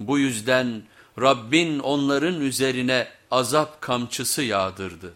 Bu yüzden Rabbin onların üzerine azap kamçısı yağdırdı.